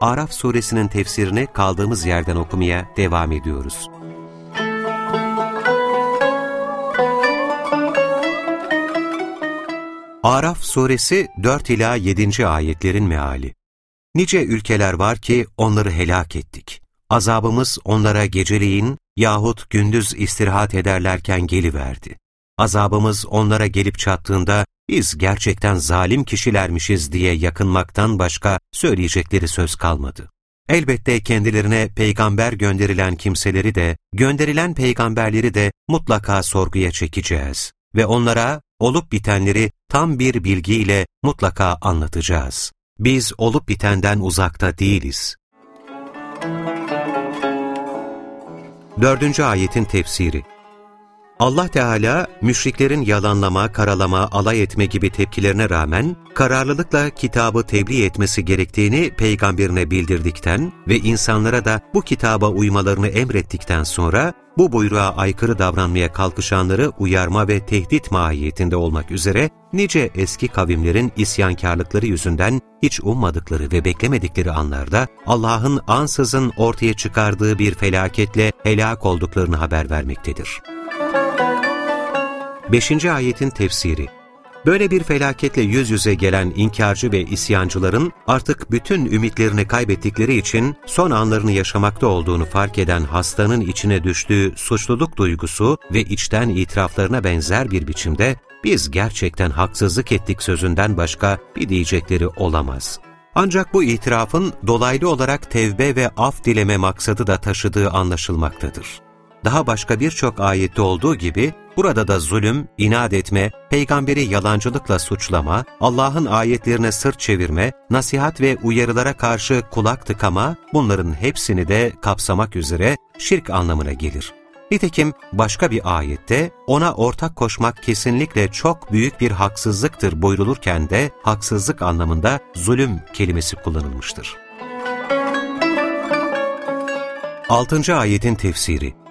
Araf suresinin tefsirini kaldığımız yerden okumaya devam ediyoruz. Araf suresi 4 ila 7. ayetlerin meali. Nice ülkeler var ki onları helak ettik. Azabımız onlara geceleyin yahut gündüz istirahat ederlerken geliverdi. Azabımız onlara gelip çattığında biz gerçekten zalim kişilermişiz diye yakınmaktan başka söyleyecekleri söz kalmadı. Elbette kendilerine peygamber gönderilen kimseleri de, gönderilen peygamberleri de mutlaka sorguya çekeceğiz ve onlara olup bitenleri tam bir bilgiyle mutlaka anlatacağız. Biz olup bitenden uzakta değiliz. Dördüncü ayetin tefsiri Allah Teala müşriklerin yalanlama, karalama, alay etme gibi tepkilerine rağmen kararlılıkla kitabı tebliğ etmesi gerektiğini peygamberine bildirdikten ve insanlara da bu kitaba uymalarını emrettikten sonra bu buyruğa aykırı davranmaya kalkışanları uyarma ve tehdit mahiyetinde olmak üzere nice eski kavimlerin isyankarlıkları yüzünden hiç ummadıkları ve beklemedikleri anlarda Allah'ın ansızın ortaya çıkardığı bir felaketle helak olduklarını haber vermektedir. 5. ayetin tefsiri Böyle bir felaketle yüz yüze gelen inkarcı ve isyancıların artık bütün ümitlerini kaybettikleri için son anlarını yaşamakta olduğunu fark eden hastanın içine düştüğü suçluluk duygusu ve içten itiraflarına benzer bir biçimde biz gerçekten haksızlık ettik sözünden başka bir diyecekleri olamaz. Ancak bu itirafın dolaylı olarak tevbe ve af dileme maksadı da taşıdığı anlaşılmaktadır daha başka birçok ayette olduğu gibi burada da zulüm, inat etme, peygamberi yalancılıkla suçlama, Allah'ın ayetlerine sırt çevirme, nasihat ve uyarılara karşı kulak tıkama bunların hepsini de kapsamak üzere şirk anlamına gelir. Nitekim başka bir ayette ona ortak koşmak kesinlikle çok büyük bir haksızlıktır buyrulurken de haksızlık anlamında zulüm kelimesi kullanılmıştır. 6. ayetin tefsiri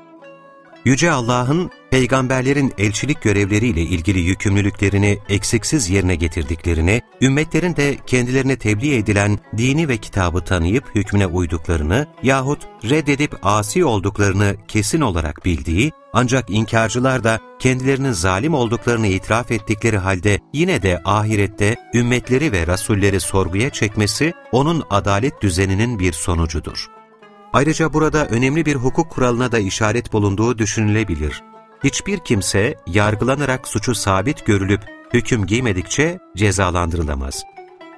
Yüce Allah'ın peygamberlerin elçilik görevleriyle ilgili yükümlülüklerini eksiksiz yerine getirdiklerini, ümmetlerin de kendilerine tebliğ edilen dini ve kitabı tanıyıp hükmüne uyduklarını yahut reddedip asi olduklarını kesin olarak bildiği, ancak inkarcılar da kendilerinin zalim olduklarını itiraf ettikleri halde yine de ahirette ümmetleri ve rasulleri sorguya çekmesi, onun adalet düzeninin bir sonucudur. Ayrıca burada önemli bir hukuk kuralına da işaret bulunduğu düşünülebilir. Hiçbir kimse yargılanarak suçu sabit görülüp hüküm giymedikçe cezalandırılamaz.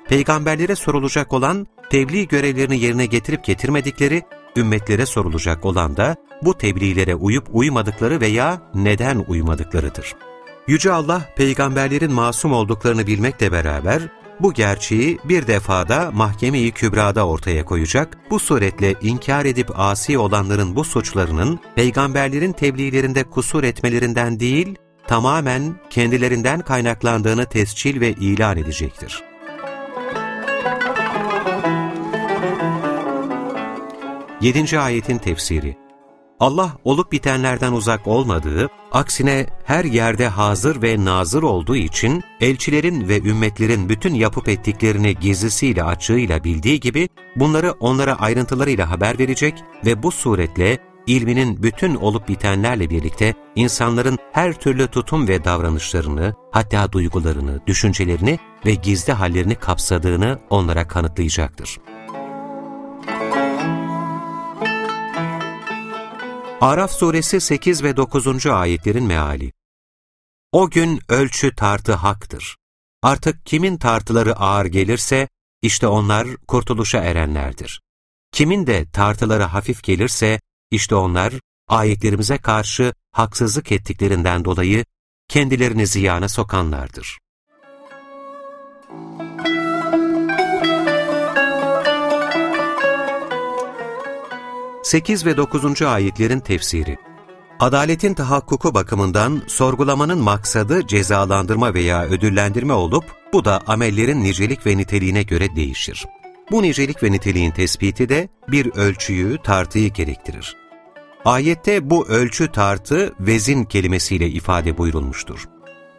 Peygamberlere sorulacak olan tebliğ görevlerini yerine getirip getirmedikleri, ümmetlere sorulacak olan da bu tebliğlere uyup uymadıkları veya neden uymadıklarıdır. Yüce Allah peygamberlerin masum olduklarını bilmekle beraber bu gerçeği bir defada mahkeme-i kübrada ortaya koyacak, bu suretle inkar edip asi olanların bu suçlarının peygamberlerin tebliğlerinde kusur etmelerinden değil, tamamen kendilerinden kaynaklandığını tescil ve ilan edecektir. Yedinci ayetin tefsiri Allah olup bitenlerden uzak olmadığı, aksine her yerde hazır ve nazır olduğu için elçilerin ve ümmetlerin bütün yapıp ettiklerini gizlisiyle açığıyla bildiği gibi bunları onlara ayrıntılarıyla haber verecek ve bu suretle ilminin bütün olup bitenlerle birlikte insanların her türlü tutum ve davranışlarını, hatta duygularını, düşüncelerini ve gizli hallerini kapsadığını onlara kanıtlayacaktır. Araf suresi 8 ve 9. ayetlerin meali O gün ölçü tartı haktır. Artık kimin tartıları ağır gelirse, işte onlar kurtuluşa erenlerdir. Kimin de tartıları hafif gelirse, işte onlar ayetlerimize karşı haksızlık ettiklerinden dolayı kendilerini ziyana sokanlardır. 8 ve 9. ayetlerin tefsiri Adaletin tahakkuku bakımından sorgulamanın maksadı cezalandırma veya ödüllendirme olup, bu da amellerin nicelik ve niteliğine göre değişir. Bu nicelik ve niteliğin tespiti de bir ölçüyü, tartıyı gerektirir. Ayette bu ölçü tartı vezin kelimesiyle ifade buyurulmuştur.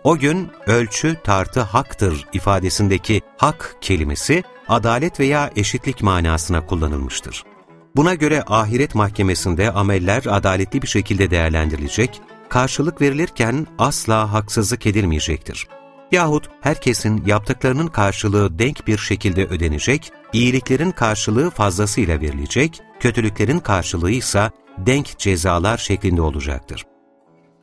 O gün ölçü tartı haktır ifadesindeki hak kelimesi adalet veya eşitlik manasına kullanılmıştır. Buna göre ahiret mahkemesinde ameller adaletli bir şekilde değerlendirilecek, karşılık verilirken asla haksızlık edilmeyecektir. Yahut herkesin yaptıklarının karşılığı denk bir şekilde ödenecek, iyiliklerin karşılığı fazlasıyla verilecek, kötülüklerin karşılığı ise denk cezalar şeklinde olacaktır.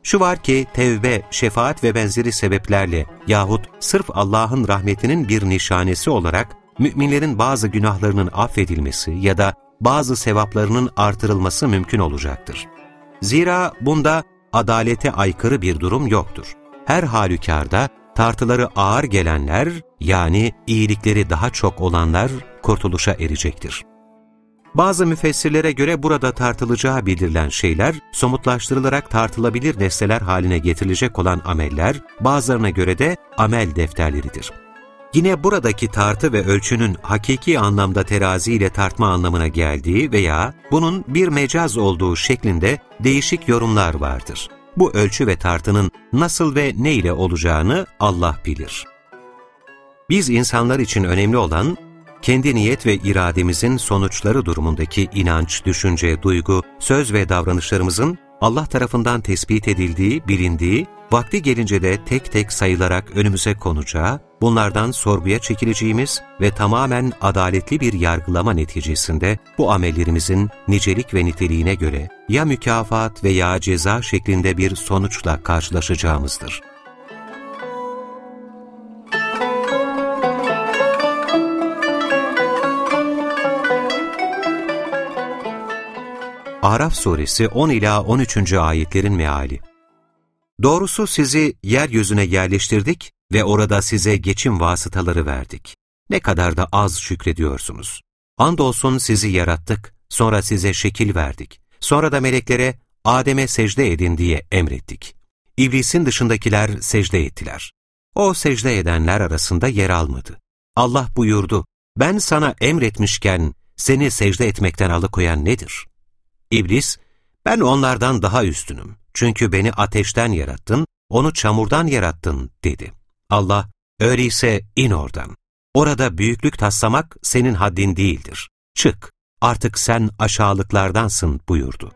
Şu var ki tevbe, şefaat ve benzeri sebeplerle yahut sırf Allah'ın rahmetinin bir nişanesi olarak müminlerin bazı günahlarının affedilmesi ya da bazı sevaplarının artırılması mümkün olacaktır. Zira bunda adalete aykırı bir durum yoktur. Her halükarda tartıları ağır gelenler yani iyilikleri daha çok olanlar kurtuluşa erecektir. Bazı müfessirlere göre burada tartılacağı bildirilen şeyler, somutlaştırılarak tartılabilir nesneler haline getirilecek olan ameller, bazılarına göre de amel defterleridir. Yine buradaki tartı ve ölçünün hakiki anlamda terazi ile tartma anlamına geldiği veya bunun bir mecaz olduğu şeklinde değişik yorumlar vardır. Bu ölçü ve tartının nasıl ve ne ile olacağını Allah bilir. Biz insanlar için önemli olan, kendi niyet ve irademizin sonuçları durumundaki inanç, düşünce, duygu, söz ve davranışlarımızın Allah tarafından tespit edildiği, bilindiği, vakti gelince de tek tek sayılarak önümüze konacağı, bunlardan sorguya çekileceğimiz ve tamamen adaletli bir yargılama neticesinde bu amellerimizin nicelik ve niteliğine göre ya mükafat veya ceza şeklinde bir sonuçla karşılaşacağımızdır. Araf suresi 10 ila 13. ayetlerin meali. Doğrusu sizi yeryüzüne yerleştirdik ve orada size geçim vasıtaları verdik. Ne kadar da az şükrediyorsunuz. Andolsun sizi yarattık, sonra size şekil verdik. Sonra da meleklere Adem'e secde edin diye emrettik. İblisin dışındakiler secde ettiler. O secde edenler arasında yer almadı. Allah buyurdu, ben sana emretmişken seni secde etmekten alıkoyan nedir? İblis, ben onlardan daha üstünüm. Çünkü beni ateşten yarattın, onu çamurdan yarattın dedi. Allah, öyleyse in oradan. Orada büyüklük taslamak senin haddin değildir. Çık, artık sen aşağılıklardansın buyurdu.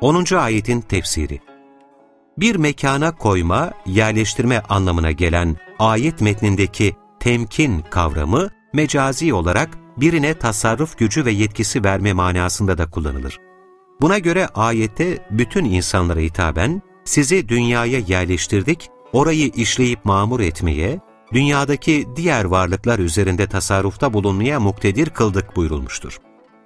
Onuncu ayetin tefsiri Bir mekana koyma, yerleştirme anlamına gelen ayet metnindeki temkin kavramı mecazi olarak birine tasarruf gücü ve yetkisi verme manasında da kullanılır. Buna göre ayette bütün insanlara hitaben sizi dünyaya yerleştirdik, orayı işleyip mamur etmeye, dünyadaki diğer varlıklar üzerinde tasarrufta bulunmaya muktedir kıldık buyurulmuştur.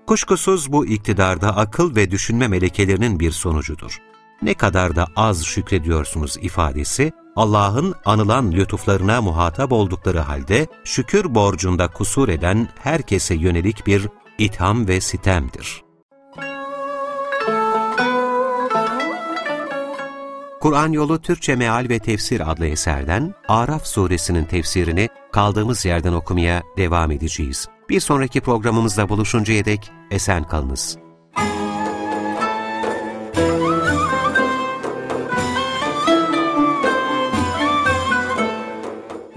Kuşkusuz bu iktidarda akıl ve düşünme melekelerinin bir sonucudur. Ne kadar da az şükrediyorsunuz ifadesi, Allah'ın anılan lütuflarına muhatap oldukları halde şükür borcunda kusur eden herkese yönelik bir itham ve sitemdir. Kur'an Yolu Türkçe Meal ve Tefsir adlı eserden Araf suresinin tefsirini kaldığımız yerden okumaya devam edeceğiz. Bir sonraki programımızda buluşuncaya dek esen kalınız.